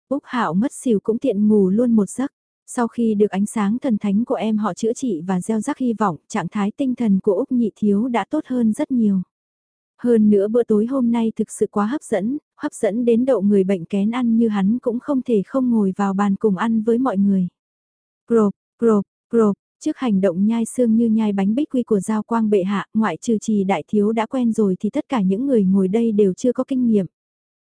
Úc Hạo mất xỉu cũng tiện ngủ luôn một giấc. Sau khi được ánh sáng thần thánh của em họ chữa trị và gieo rắc hy vọng, trạng thái tinh thần của Úc Nhị Thiếu đã tốt hơn rất nhiều. Hơn nữa bữa tối hôm nay thực sự quá hấp dẫn, hấp dẫn đến độ người bệnh kén ăn như hắn cũng không thể không ngồi vào bàn cùng ăn với mọi người. Grộp, grộp, grộp, trước hành động nhai xương như nhai bánh bích quy của Giao Quang bệ hạ, ngoại trừ trì đại thiếu đã quen rồi thì tất cả những người ngồi đây đều chưa có kinh nghiệm.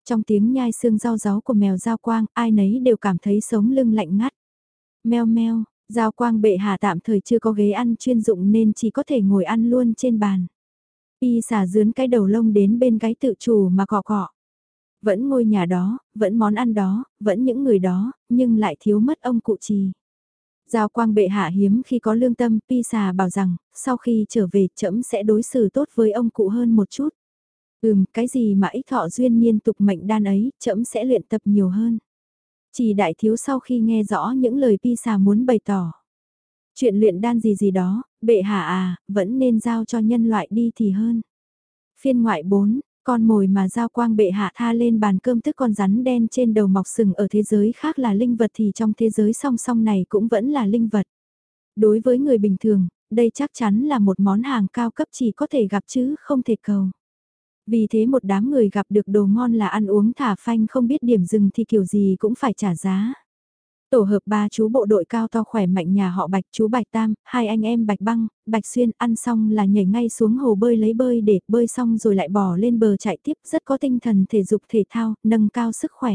Trong tiếng nhai xương rau ráu của mèo Giao Quang, ai nấy đều cảm thấy sống lưng lạnh ngắt. Mèo meo, Giao Quang bệ hạ tạm thời chưa có ghế ăn chuyên dụng nên chỉ có thể ngồi ăn luôn trên bàn. Y xà dướn cái đầu lông đến bên cái tự chủ mà cọ cọ. Vẫn ngôi nhà đó, vẫn món ăn đó, vẫn những người đó, nhưng lại thiếu mất ông cụ trì. Giao quang bệ hạ hiếm khi có lương tâm, pi xà bảo rằng, sau khi trở về trẫm sẽ đối xử tốt với ông cụ hơn một chút. Ừm, cái gì mà ích thọ duyên niên tục mệnh đan ấy, trẫm sẽ luyện tập nhiều hơn. Chỉ đại thiếu sau khi nghe rõ những lời pi xà muốn bày tỏ. Chuyện luyện đan gì gì đó, bệ hạ à, vẫn nên giao cho nhân loại đi thì hơn. Phiên ngoại 4, con mồi mà giao quang bệ hạ tha lên bàn cơm tức con rắn đen trên đầu mọc sừng ở thế giới khác là linh vật thì trong thế giới song song này cũng vẫn là linh vật. Đối với người bình thường, đây chắc chắn là một món hàng cao cấp chỉ có thể gặp chứ không thể cầu. Vì thế một đám người gặp được đồ ngon là ăn uống thả phanh không biết điểm dừng thì kiểu gì cũng phải trả giá. Tổ hợp ba chú bộ đội cao to khỏe mạnh nhà họ Bạch, chú Bạch Tam, hai anh em Bạch Băng, Bạch Xuyên ăn xong là nhảy ngay xuống hồ bơi lấy bơi để bơi xong rồi lại bỏ lên bờ chạy tiếp rất có tinh thần thể dục thể thao, nâng cao sức khỏe.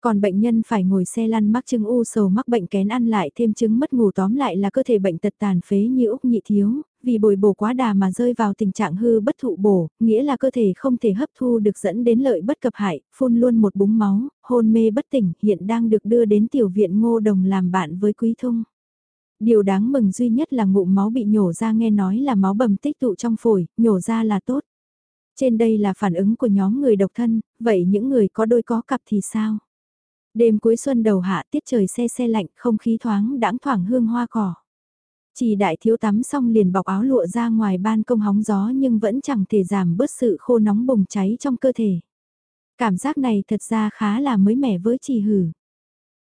Còn bệnh nhân phải ngồi xe lăn mắc chứng u sầu mắc bệnh kén ăn lại thêm chứng mất ngủ tóm lại là cơ thể bệnh tật tàn phế như Úc nhị thiếu, vì bồi bổ quá đà mà rơi vào tình trạng hư bất thụ bổ, nghĩa là cơ thể không thể hấp thu được dẫn đến lợi bất cập hại, phun luôn một búng máu, hôn mê bất tỉnh, hiện đang được đưa đến tiểu viện ngô đồng làm bạn với quý thung. Điều đáng mừng duy nhất là ngụm máu bị nhổ ra nghe nói là máu bầm tích tụ trong phổi, nhổ ra là tốt. Trên đây là phản ứng của nhóm người độc thân, vậy những người có đôi có cặp thì sao? Đêm cuối xuân đầu hạ tiết trời xe xe lạnh, không khí thoáng đãng thoảng hương hoa cỏ. Chỉ đại thiếu tắm xong liền bọc áo lụa ra ngoài ban công hóng gió nhưng vẫn chẳng thể giảm bớt sự khô nóng bùng cháy trong cơ thể. Cảm giác này thật ra khá là mới mẻ với trì hử.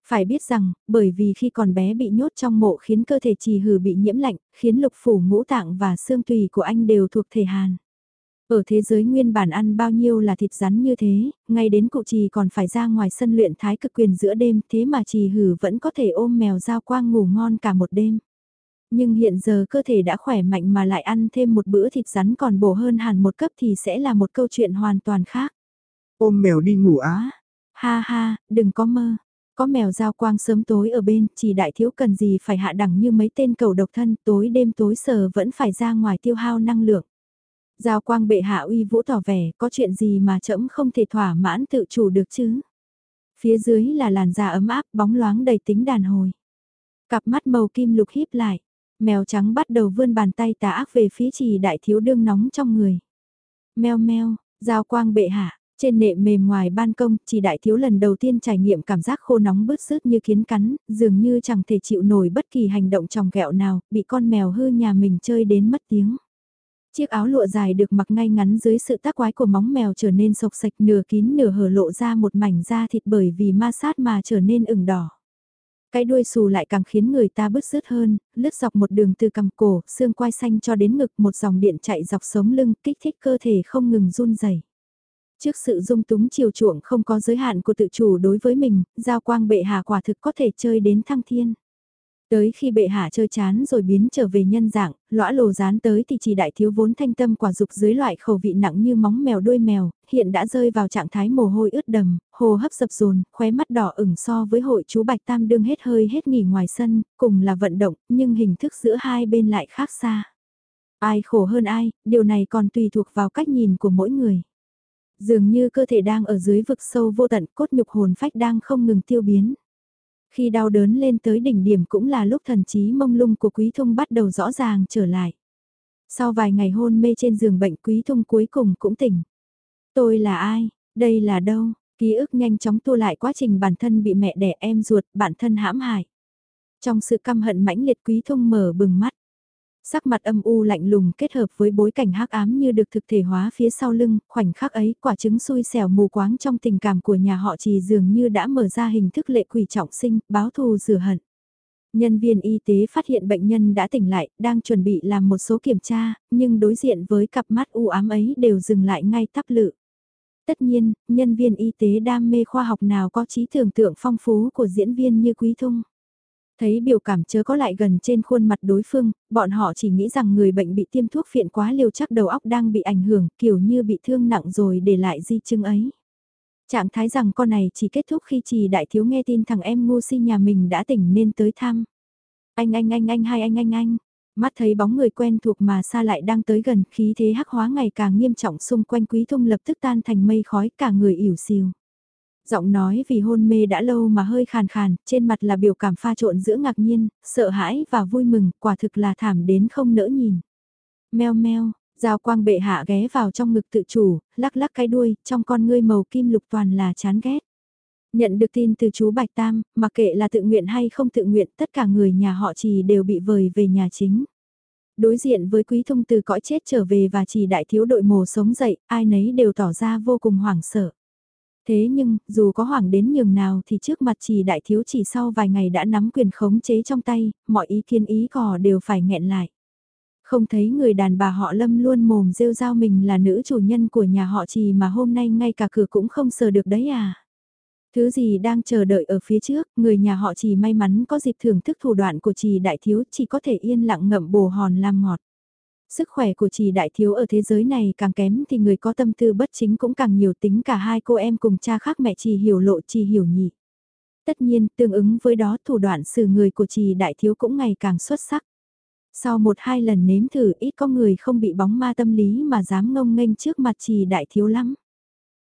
Phải biết rằng, bởi vì khi còn bé bị nhốt trong mộ khiến cơ thể trì hử bị nhiễm lạnh, khiến lục phủ ngũ tạng và xương tùy của anh đều thuộc thể hàn. Ở thế giới nguyên bản ăn bao nhiêu là thịt rắn như thế, ngay đến cụ trì còn phải ra ngoài sân luyện thái cực quyền giữa đêm thế mà trì hử vẫn có thể ôm mèo giao quang ngủ ngon cả một đêm. Nhưng hiện giờ cơ thể đã khỏe mạnh mà lại ăn thêm một bữa thịt rắn còn bổ hơn hẳn một cấp thì sẽ là một câu chuyện hoàn toàn khác.
Ôm mèo đi ngủ á.
Ha ha, đừng có mơ. Có mèo giao quang sớm tối ở bên, chỉ đại thiếu cần gì phải hạ đẳng như mấy tên cầu độc thân, tối đêm tối sờ vẫn phải ra ngoài tiêu hao năng lượng. Giao quang bệ hạ uy vũ tỏ vẻ, có chuyện gì mà trẫm không thể thỏa mãn tự chủ được chứ. Phía dưới là làn da ấm áp, bóng loáng đầy tính đàn hồi. Cặp mắt màu kim lục híp lại. Mèo trắng bắt đầu vươn bàn tay tà ác về phía trì đại thiếu đương nóng trong người. Mèo meo, giao quang bệ hạ, trên nệm mềm ngoài ban công, chỉ đại thiếu lần đầu tiên trải nghiệm cảm giác khô nóng bứt rứt như kiến cắn, dường như chẳng thể chịu nổi bất kỳ hành động tròng gẹo nào, bị con mèo hư nhà mình chơi đến mất tiếng. Chiếc áo lụa dài được mặc ngay ngắn dưới sự tác quái của móng mèo trở nên sộc sạch nửa kín nửa hở lộ ra một mảnh da thịt bởi vì ma sát mà trở nên ửng đỏ. Cái đuôi xù lại càng khiến người ta bứt rứt hơn, lướt dọc một đường từ cằm cổ, xương quai xanh cho đến ngực một dòng điện chạy dọc sống lưng, kích thích cơ thể không ngừng run rẩy. Trước sự dung túng chiều chuộng không có giới hạn của tự chủ đối với mình, giao quang bệ hạ quả thực có thể chơi đến thăng thiên. Tới khi bệ hạ chơi chán rồi biến trở về nhân dạng, lõa lồ dán tới thì chỉ đại thiếu vốn thanh tâm quả dục dưới loại khẩu vị nặng như móng mèo đuôi mèo, hiện đã rơi vào trạng thái mồ hôi ướt đầm, hồ hấp dập dồn, khóe mắt đỏ ửng so với hội chú Bạch Tam đương hết hơi hết nghỉ ngoài sân, cùng là vận động, nhưng hình thức giữa hai bên lại khác xa. Ai khổ hơn ai, điều này còn tùy thuộc vào cách nhìn của mỗi người. Dường như cơ thể đang ở dưới vực sâu vô tận, cốt nhục hồn phách đang không ngừng tiêu biến. Khi đau đớn lên tới đỉnh điểm cũng là lúc thần trí mông lung của Quý Thung bắt đầu rõ ràng trở lại. Sau vài ngày hôn mê trên giường bệnh Quý Thung cuối cùng cũng tỉnh. Tôi là ai? Đây là đâu? Ký ức nhanh chóng tua lại quá trình bản thân bị mẹ đẻ em ruột, bản thân hãm hại. Trong sự căm hận mãnh liệt Quý Thung mở bừng mắt sắc mặt âm u lạnh lùng kết hợp với bối cảnh hắc ám như được thực thể hóa phía sau lưng, khoảnh khắc ấy quả trứng xui xẻo mù quáng trong tình cảm của nhà họ trì dường như đã mở ra hình thức lệ quỷ trọng sinh, báo thù rửa hận. Nhân viên y tế phát hiện bệnh nhân đã tỉnh lại, đang chuẩn bị làm một số kiểm tra, nhưng đối diện với cặp mắt u ám ấy đều dừng lại ngay tắp lự. Tất nhiên, nhân viên y tế đam mê khoa học nào có trí tưởng tượng phong phú của diễn viên như Quý Thung. Thấy biểu cảm chớ có lại gần trên khuôn mặt đối phương, bọn họ chỉ nghĩ rằng người bệnh bị tiêm thuốc phiện quá liều chắc đầu óc đang bị ảnh hưởng, kiểu như bị thương nặng rồi để lại di chứng ấy. Trạng thái rằng con này chỉ kết thúc khi trì đại thiếu nghe tin thằng em ngu si nhà mình đã tỉnh nên tới thăm. Anh anh anh anh hai anh anh anh, mắt thấy bóng người quen thuộc mà xa lại đang tới gần khí thế hắc hóa ngày càng nghiêm trọng xung quanh quý thông lập tức tan thành mây khói cả người ỉu xìu. Giọng nói vì hôn mê đã lâu mà hơi khàn khàn, trên mặt là biểu cảm pha trộn giữa ngạc nhiên, sợ hãi và vui mừng, quả thực là thảm đến không nỡ nhìn. Meo meo, Giao quang bệ hạ ghé vào trong ngực tự chủ, lắc lắc cái đuôi, trong con ngươi màu kim lục toàn là chán ghét. Nhận được tin từ chú Bạch Tam, mặc kệ là tự nguyện hay không tự nguyện, tất cả người nhà họ trì đều bị vời về nhà chính. Đối diện với quý thông từ cõi chết trở về và chỉ đại thiếu đội mồ sống dậy, ai nấy đều tỏ ra vô cùng hoảng sợ. Thế nhưng, dù có hoảng đến nhường nào thì trước mặt chỉ đại thiếu chỉ sau vài ngày đã nắm quyền khống chế trong tay, mọi ý kiến ý cò đều phải nghẹn lại. Không thấy người đàn bà họ lâm luôn mồm rêu rao mình là nữ chủ nhân của nhà họ trì mà hôm nay ngay cả cửa cũng không sờ được đấy à. Thứ gì đang chờ đợi ở phía trước, người nhà họ trì may mắn có dịp thưởng thức thủ đoạn của trì đại thiếu chỉ có thể yên lặng ngậm bồ hòn làm ngọt. Sức khỏe của trì đại thiếu ở thế giới này càng kém thì người có tâm tư bất chính cũng càng nhiều tính cả hai cô em cùng cha khác mẹ trì hiểu lộ trì hiểu nhị. Tất nhiên, tương ứng với đó thủ đoạn xử người của trì đại thiếu cũng ngày càng xuất sắc. Sau một hai lần nếm thử ít có người không bị bóng ma tâm lý mà dám ngông nghênh trước mặt trì đại thiếu lắm.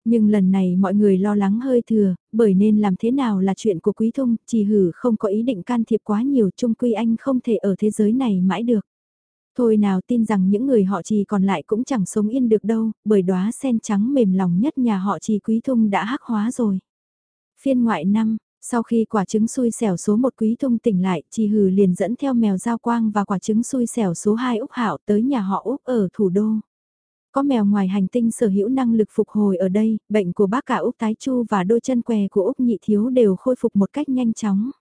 Nhưng lần này mọi người lo lắng hơi thừa, bởi nên làm thế nào là chuyện của Quý Thông, chỉ hử không có ý định can thiệp quá nhiều chung quy anh không thể ở thế giới này mãi được. Thôi nào tin rằng những người họ trì còn lại cũng chẳng sống yên được đâu, bởi đóa sen trắng mềm lòng nhất nhà họ trì Quý thung đã hắc hóa rồi. Phiên ngoại năm, sau khi quả trứng xui xẻo số một quý thung tỉnh lại, trì Hừ liền dẫn theo mèo giao quang và quả trứng xui xẻo số 2 Úc Hạo tới nhà họ Úc ở thủ đô. Có mèo ngoài hành tinh sở hữu năng lực phục hồi ở đây, bệnh của bác cả Úc Tái Chu và đôi chân què của Úc Nhị Thiếu đều khôi phục một cách nhanh chóng.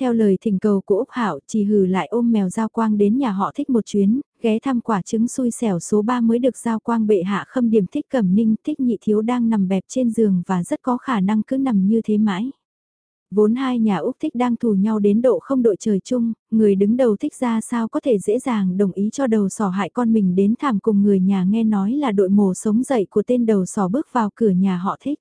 Theo lời thỉnh cầu của Úc Hạo, Chi Hừ lại ôm mèo giao quang đến nhà họ thích một chuyến, ghé thăm quả trứng xui xẻo số 3 mới được giao quang bệ hạ khâm điểm thích cẩm ninh thích nhị thiếu đang nằm bẹp trên giường và rất có khả năng cứ nằm như thế mãi. Vốn hai nhà Úc thích đang thù nhau đến độ không đội trời chung, người đứng đầu thích ra sao có thể dễ dàng đồng ý cho đầu sỏ hại con mình đến thảm cùng người nhà nghe nói là đội mồ sống dậy của tên đầu sỏ bước vào cửa nhà họ thích.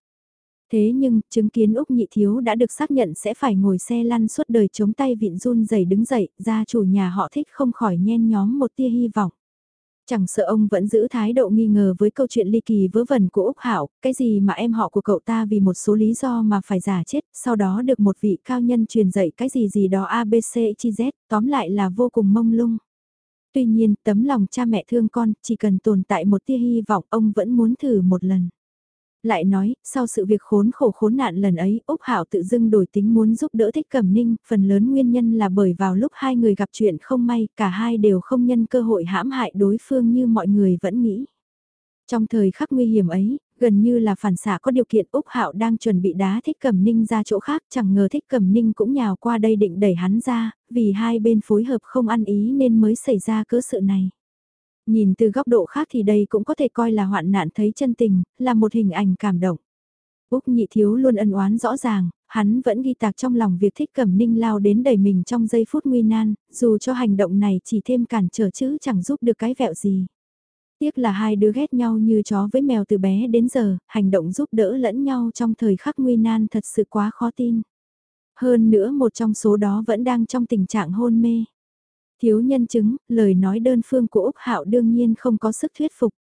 Thế nhưng, chứng kiến Úc Nhị Thiếu đã được xác nhận sẽ phải ngồi xe lăn suốt đời chống tay vịn run dày đứng dậy, gia chủ nhà họ thích không khỏi nhen nhóm một tia hy vọng. Chẳng sợ ông vẫn giữ thái độ nghi ngờ với câu chuyện ly kỳ vớ vẩn của Úc Hảo, cái gì mà em họ của cậu ta vì một số lý do mà phải giả chết, sau đó được một vị cao nhân truyền dạy cái gì gì đó ABC chi Z, tóm lại là vô cùng mông lung. Tuy nhiên, tấm lòng cha mẹ thương con, chỉ cần tồn tại một tia hy vọng ông vẫn muốn thử một lần. Lại nói, sau sự việc khốn khổ khốn nạn lần ấy, Úc Hảo tự dưng đổi tính muốn giúp đỡ Thích Cẩm Ninh, phần lớn nguyên nhân là bởi vào lúc hai người gặp chuyện không may, cả hai đều không nhân cơ hội hãm hại đối phương như mọi người vẫn nghĩ. Trong thời khắc nguy hiểm ấy, gần như là phản xạ có điều kiện Úc Hạo đang chuẩn bị đá Thích Cẩm Ninh ra chỗ khác, chẳng ngờ Thích Cẩm Ninh cũng nhào qua đây định đẩy hắn ra, vì hai bên phối hợp không ăn ý nên mới xảy ra cớ sự này. Nhìn từ góc độ khác thì đây cũng có thể coi là hoạn nạn thấy chân tình, là một hình ảnh cảm động. Úc nhị thiếu luôn ân oán rõ ràng, hắn vẫn ghi tạc trong lòng việc thích cẩm ninh lao đến đẩy mình trong giây phút nguy nan, dù cho hành động này chỉ thêm cản trở chứ chẳng giúp được cái vẹo gì. Tiếc là hai đứa ghét nhau như chó với mèo từ bé đến giờ, hành động giúp đỡ lẫn nhau trong thời khắc nguy nan thật sự quá khó tin. Hơn nữa một trong số đó vẫn đang trong tình trạng hôn mê. Thiếu nhân chứng, lời nói đơn phương của Úc Hạo đương nhiên không có sức thuyết phục.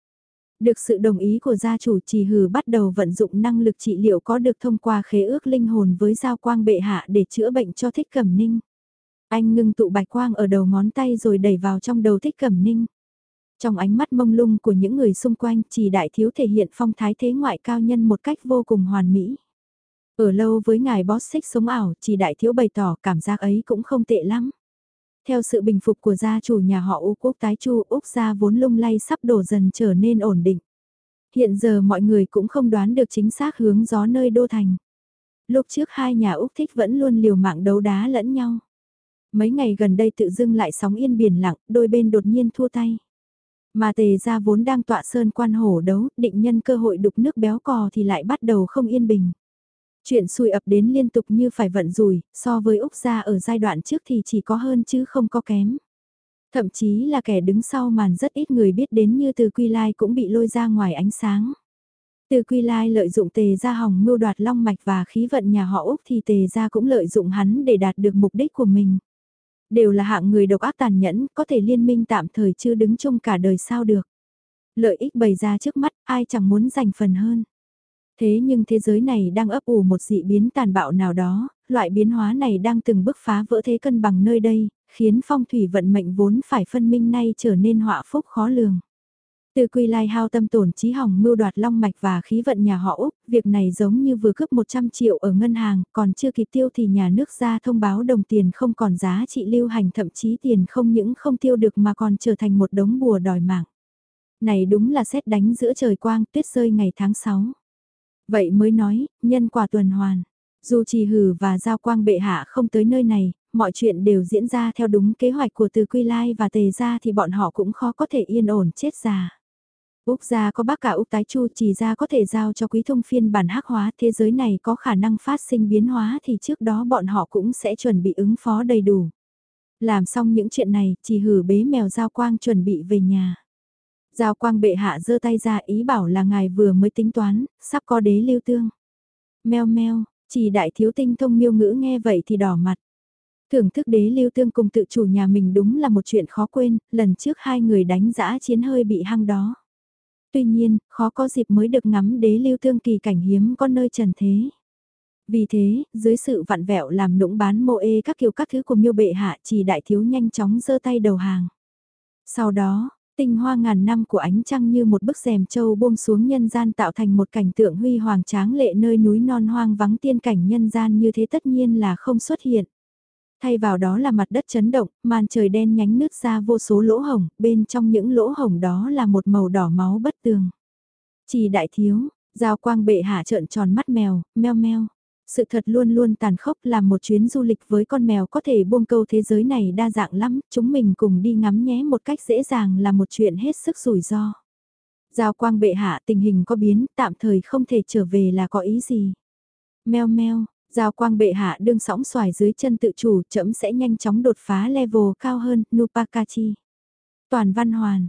Được sự đồng ý của gia chủ trì hừ bắt đầu vận dụng năng lực trị liệu có được thông qua khế ước linh hồn với giao quang bệ hạ để chữa bệnh cho thích cẩm ninh. Anh ngưng tụ bạch quang ở đầu ngón tay rồi đẩy vào trong đầu thích cẩm ninh. Trong ánh mắt mông lung của những người xung quanh chỉ đại thiếu thể hiện phong thái thế ngoại cao nhân một cách vô cùng hoàn mỹ. Ở lâu với ngài boss xích sống ảo, chỉ đại thiếu bày tỏ cảm giác ấy cũng không tệ lắm. Theo sự bình phục của gia chủ nhà họ Ú Quốc tái chu Úc gia vốn lung lay sắp đổ dần trở nên ổn định. Hiện giờ mọi người cũng không đoán được chính xác hướng gió nơi đô thành. Lúc trước hai nhà Úc thích vẫn luôn liều mạng đấu đá lẫn nhau. Mấy ngày gần đây tự dưng lại sóng yên biển lặng, đôi bên đột nhiên thua tay. Mà tề gia vốn đang tọa sơn quan hổ đấu, định nhân cơ hội đục nước béo cò thì lại bắt đầu không yên bình. Chuyện xui ập đến liên tục như phải vận rủi, so với Úc gia ở giai đoạn trước thì chỉ có hơn chứ không có kém. Thậm chí là kẻ đứng sau màn rất ít người biết đến như từ Quy Lai cũng bị lôi ra ngoài ánh sáng. Từ Quy Lai lợi dụng tề gia hòng mưu đoạt long mạch và khí vận nhà họ Úc thì tề gia cũng lợi dụng hắn để đạt được mục đích của mình. Đều là hạng người độc ác tàn nhẫn, có thể liên minh tạm thời chưa đứng chung cả đời sao được. Lợi ích bày ra trước mắt, ai chẳng muốn giành phần hơn. Thế nhưng thế giới này đang ấp ủ một dị biến tàn bạo nào đó, loại biến hóa này đang từng bước phá vỡ thế cân bằng nơi đây, khiến phong thủy vận mệnh vốn phải phân minh nay trở nên họa phúc khó lường. Từ quy lai hao tâm tổn trí hỏng mưu đoạt long mạch và khí vận nhà họ Úc, việc này giống như vừa cướp 100 triệu ở ngân hàng, còn chưa kịp tiêu thì nhà nước ra thông báo đồng tiền không còn giá trị lưu hành thậm chí tiền không những không tiêu được mà còn trở thành một đống bùa đòi mạng. Này đúng là xét đánh giữa trời quang tuyết rơi ngày tháng 6. Vậy mới nói, nhân quả tuần hoàn. Dù trì hử và giao quang bệ hạ không tới nơi này, mọi chuyện đều diễn ra theo đúng kế hoạch của từ Quy Lai và Tề gia thì bọn họ cũng khó có thể yên ổn chết già. Úc gia có bác cả Úc tái chu chỉ ra có thể giao cho quý thông phiên bản hắc hóa thế giới này có khả năng phát sinh biến hóa thì trước đó bọn họ cũng sẽ chuẩn bị ứng phó đầy đủ. Làm xong những chuyện này, chỉ hử bế mèo giao quang chuẩn bị về nhà. Giao quang bệ hạ giơ tay ra ý bảo là ngài vừa mới tính toán, sắp có đế lưu tương. Mèo meo, chỉ đại thiếu tinh thông miêu ngữ nghe vậy thì đỏ mặt. Thưởng thức đế lưu tương cùng tự chủ nhà mình đúng là một chuyện khó quên, lần trước hai người đánh giã chiến hơi bị hăng đó. Tuy nhiên, khó có dịp mới được ngắm đế lưu tương kỳ cảnh hiếm có nơi trần thế. Vì thế, dưới sự vặn vẹo làm nũng bán mô ê các kiểu các thứ của miêu bệ hạ chỉ đại thiếu nhanh chóng giơ tay đầu hàng. Sau đó, tinh hoa ngàn năm của ánh trăng như một bức rèm châu buông xuống nhân gian tạo thành một cảnh tượng huy hoàng tráng lệ nơi núi non hoang vắng tiên cảnh nhân gian như thế tất nhiên là không xuất hiện. Thay vào đó là mặt đất chấn động, màn trời đen nhánh nứt ra vô số lỗ hồng, bên trong những lỗ hồng đó là một màu đỏ máu bất tường. Chỉ đại thiếu, giao quang bệ hạ trợn tròn mắt mèo, meo meo. Sự thật luôn luôn tàn khốc làm một chuyến du lịch với con mèo có thể buông câu thế giới này đa dạng lắm, chúng mình cùng đi ngắm nhé một cách dễ dàng là một chuyện hết sức rủi ro. Giao quang bệ hạ tình hình có biến, tạm thời không thể trở về là có ý gì. Meo meo, Giao quang bệ hạ đương sóng xoài dưới chân tự chủ chậm sẽ nhanh chóng đột phá level cao hơn, Nupakachi. Toàn văn hoàn,